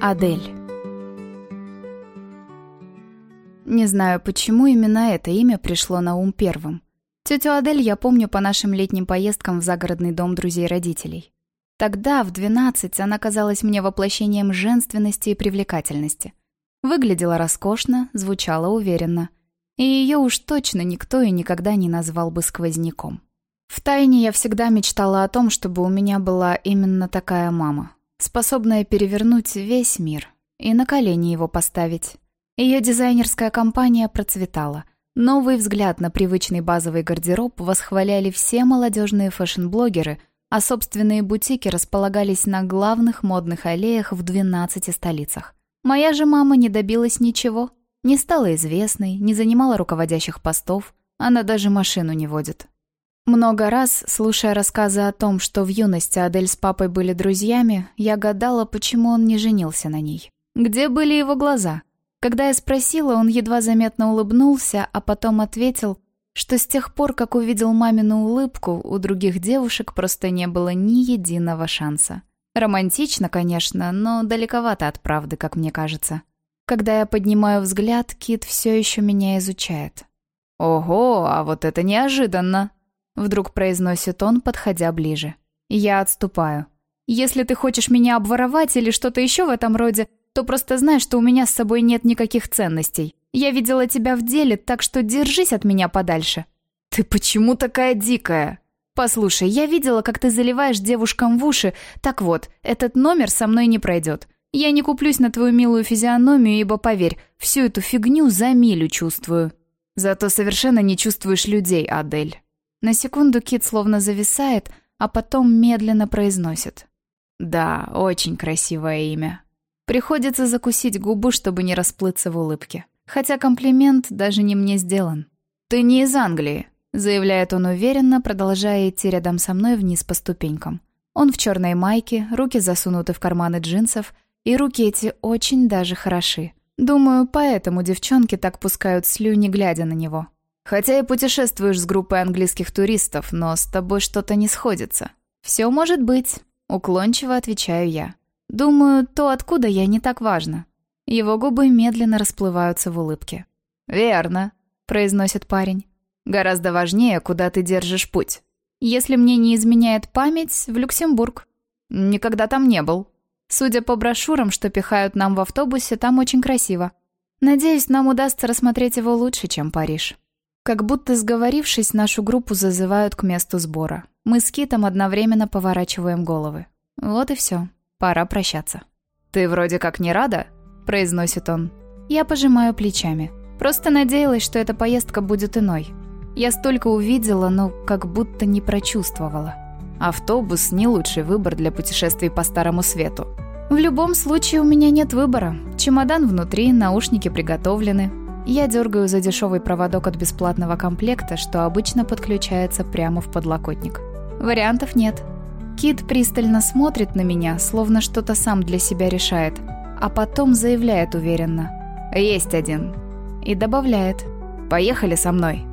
Адель. Не знаю, почему именно это имя пришло на ум первым. Тетю Адель я помню по нашим летним поездкам в загородный дом друзей родителей. Тогда, в 12, она казалась мне воплощением женственности и привлекательности. Выглядела роскошно, звучала уверенно. И ее уж точно никто и никогда не назвал бы сквозняком. Втайне я всегда мечтала о том, чтобы у меня была именно такая мама способная перевернуть весь мир и на колени его поставить. Ее дизайнерская компания процветала. Новый взгляд на привычный базовый гардероб восхваляли все молодежные фэшн-блогеры, а собственные бутики располагались на главных модных аллеях в 12 столицах. Моя же мама не добилась ничего. Не стала известной, не занимала руководящих постов, она даже машину не водит. Много раз, слушая рассказы о том, что в юности Адель с папой были друзьями, я гадала, почему он не женился на ней. Где были его глаза? Когда я спросила, он едва заметно улыбнулся, а потом ответил, что с тех пор, как увидел мамину улыбку, у других девушек просто не было ни единого шанса. Романтично, конечно, но далековато от правды, как мне кажется. Когда я поднимаю взгляд, Кит все еще меня изучает. «Ого, а вот это неожиданно!» Вдруг произносит он, подходя ближе. Я отступаю. Если ты хочешь меня обворовать или что-то еще в этом роде, то просто знай, что у меня с собой нет никаких ценностей. Я видела тебя в деле, так что держись от меня подальше. Ты почему такая дикая? Послушай, я видела, как ты заливаешь девушкам в уши. Так вот, этот номер со мной не пройдет. Я не куплюсь на твою милую физиономию, ибо, поверь, всю эту фигню за милю чувствую. Зато совершенно не чувствуешь людей, Адель. На секунду Кит словно зависает, а потом медленно произносит. «Да, очень красивое имя». Приходится закусить губу, чтобы не расплыться в улыбке. Хотя комплимент даже не мне сделан. «Ты не из Англии», — заявляет он уверенно, продолжая идти рядом со мной вниз по ступенькам. Он в черной майке, руки засунуты в карманы джинсов, и руки эти очень даже хороши. Думаю, поэтому девчонки так пускают слюни, глядя на него. Хотя и путешествуешь с группой английских туристов, но с тобой что-то не сходится. Все может быть, уклончиво отвечаю я. Думаю, то, откуда я, не так важно. Его губы медленно расплываются в улыбке. «Верно», — произносит парень. «Гораздо важнее, куда ты держишь путь. Если мне не изменяет память, в Люксембург. Никогда там не был. Судя по брошюрам, что пихают нам в автобусе, там очень красиво. Надеюсь, нам удастся рассмотреть его лучше, чем Париж». Как будто сговорившись, нашу группу зазывают к месту сбора. Мы с Китом одновременно поворачиваем головы. Вот и все. Пора прощаться. «Ты вроде как не рада?» – произносит он. Я пожимаю плечами. Просто надеялась, что эта поездка будет иной. Я столько увидела, но как будто не прочувствовала. Автобус – не лучший выбор для путешествий по Старому Свету. В любом случае у меня нет выбора. Чемодан внутри, наушники приготовлены, я дергаю за дешевый проводок от бесплатного комплекта, что обычно подключается прямо в подлокотник. Вариантов нет. Кит пристально смотрит на меня, словно что-то сам для себя решает, а потом заявляет уверенно. «Есть один». И добавляет. «Поехали со мной».